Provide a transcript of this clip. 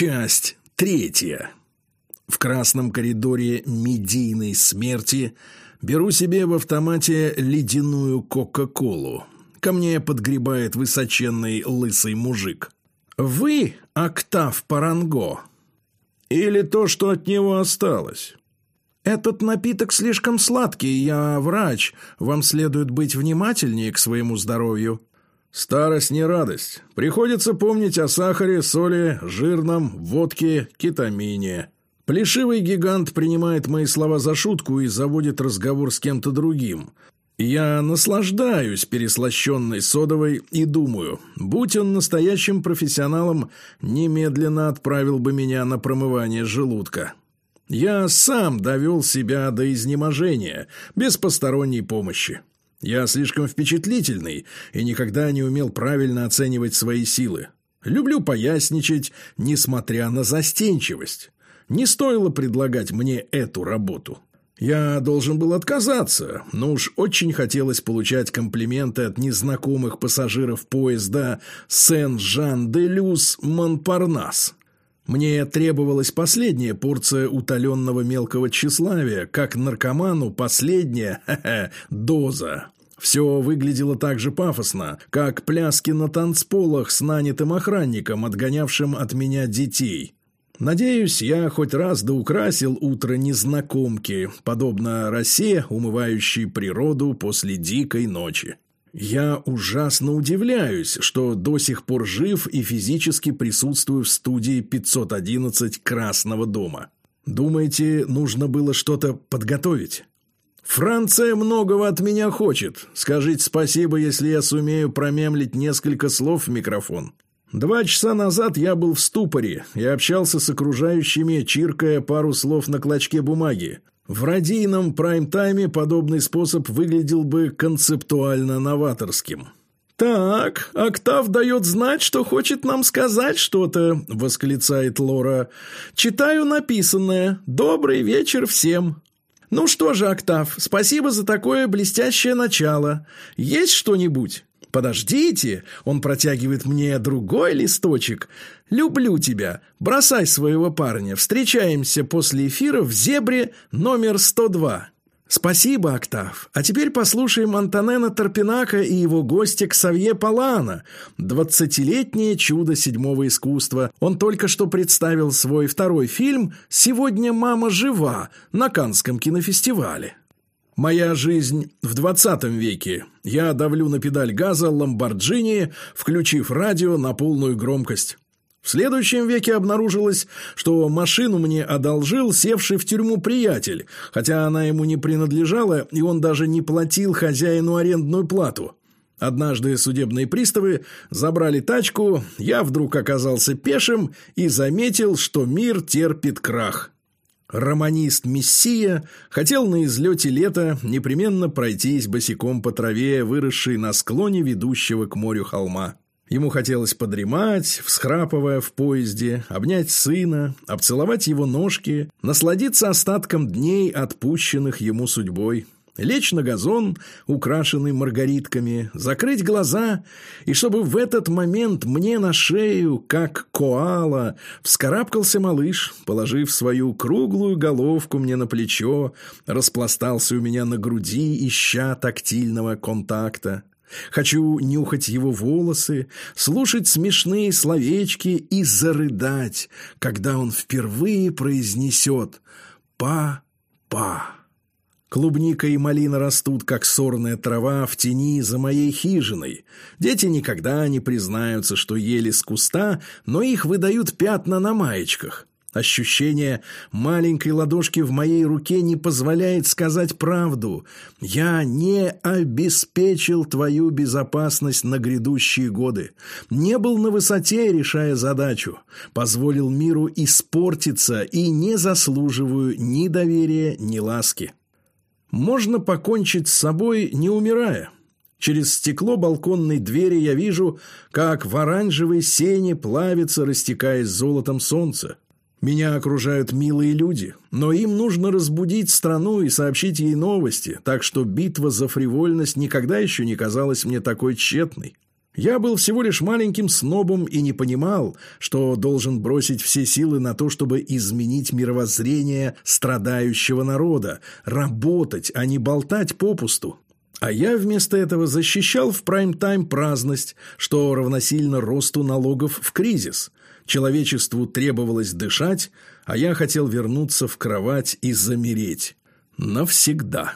Часть третья. В красном коридоре медийной смерти беру себе в автомате ледяную Кока-Колу. Ко мне подгребает высоченный лысый мужик. «Вы Октав Паранго?» «Или то, что от него осталось?» «Этот напиток слишком сладкий, я врач. Вам следует быть внимательнее к своему здоровью». Старость не радость. Приходится помнить о сахаре, соли, жирном, водке, кетамине. Плешивый гигант принимает мои слова за шутку и заводит разговор с кем-то другим. Я наслаждаюсь переслащенной содовой и думаю, будь он настоящим профессионалом, немедленно отправил бы меня на промывание желудка. Я сам довел себя до изнеможения, без посторонней помощи. Я слишком впечатлительный и никогда не умел правильно оценивать свои силы. Люблю поясничать, несмотря на застенчивость. Не стоило предлагать мне эту работу. Я должен был отказаться, но уж очень хотелось получать комплименты от незнакомых пассажиров поезда Сен-Жан-де-Люс-Монпарнас. Мне требовалась последняя порция утоленного мелкого тщеславия, как наркоману последняя ха -ха, доза. Все выглядело так же пафосно, как пляски на танцполах с нанятым охранником, отгонявшим от меня детей. Надеюсь, я хоть раз доукрасил утро незнакомки, подобно росе, умывающей природу после дикой ночи. Я ужасно удивляюсь, что до сих пор жив и физически присутствую в студии 511 Красного дома. Думаете, нужно было что-то подготовить? Франция многого от меня хочет. Скажите спасибо, если я сумею промемлить несколько слов в микрофон. Два часа назад я был в ступоре и общался с окружающими, чиркая пару слов на клочке бумаги. В радийном прайм-тайме подобный способ выглядел бы концептуально новаторским. «Так, Октав дает знать, что хочет нам сказать что-то», — восклицает Лора. «Читаю написанное. Добрый вечер всем». «Ну что же, Октав, спасибо за такое блестящее начало. Есть что-нибудь?» «Подождите!» — он протягивает мне другой листочек. «Люблю тебя. Бросай своего парня. Встречаемся после эфира в «Зебре» номер 102». «Спасибо, Октав. А теперь послушаем Антонена Торпинака и его гостя Ксавье Палана, двадцатилетнее чудо седьмого искусства. Он только что представил свой второй фильм «Сегодня мама жива» на Канском кинофестивале». Моя жизнь в двадцатом веке. Я давлю на педаль газа Ламборджини, включив радио на полную громкость. В следующем веке обнаружилось, что машину мне одолжил севший в тюрьму приятель, хотя она ему не принадлежала, и он даже не платил хозяину арендную плату. Однажды судебные приставы забрали тачку, я вдруг оказался пешим и заметил, что мир терпит крах. Романист Мессия хотел на излете лета непременно пройтись босиком по траве, выросшей на склоне ведущего к морю холма. Ему хотелось подремать, всхрапывая в поезде, обнять сына, обцеловать его ножки, насладиться остатком дней, отпущенных ему судьбой лечь на газон, украшенный маргаритками, закрыть глаза, и чтобы в этот момент мне на шею, как коала, вскарабкался малыш, положив свою круглую головку мне на плечо, распластался у меня на груди, ища тактильного контакта. Хочу нюхать его волосы, слушать смешные словечки и зарыдать, когда он впервые произнесет «па-па». Клубника и малина растут, как сорная трава, в тени за моей хижиной. Дети никогда не признаются, что ели с куста, но их выдают пятна на маечках. Ощущение маленькой ладошки в моей руке не позволяет сказать правду. Я не обеспечил твою безопасность на грядущие годы. Не был на высоте, решая задачу. Позволил миру испортиться и не заслуживаю ни доверия, ни ласки. Можно покончить с собой, не умирая. Через стекло балконной двери я вижу, как в оранжевой сене плавится, растекаясь золотом солнце. Меня окружают милые люди, но им нужно разбудить страну и сообщить ей новости, так что битва за фривольность никогда еще не казалась мне такой тщетной. Я был всего лишь маленьким снобом и не понимал, что должен бросить все силы на то, чтобы изменить мировоззрение страдающего народа, работать, а не болтать попусту. А я вместо этого защищал в прайм-тайм праздность, что равносильно росту налогов в кризис. Человечеству требовалось дышать, а я хотел вернуться в кровать и замереть. Навсегда.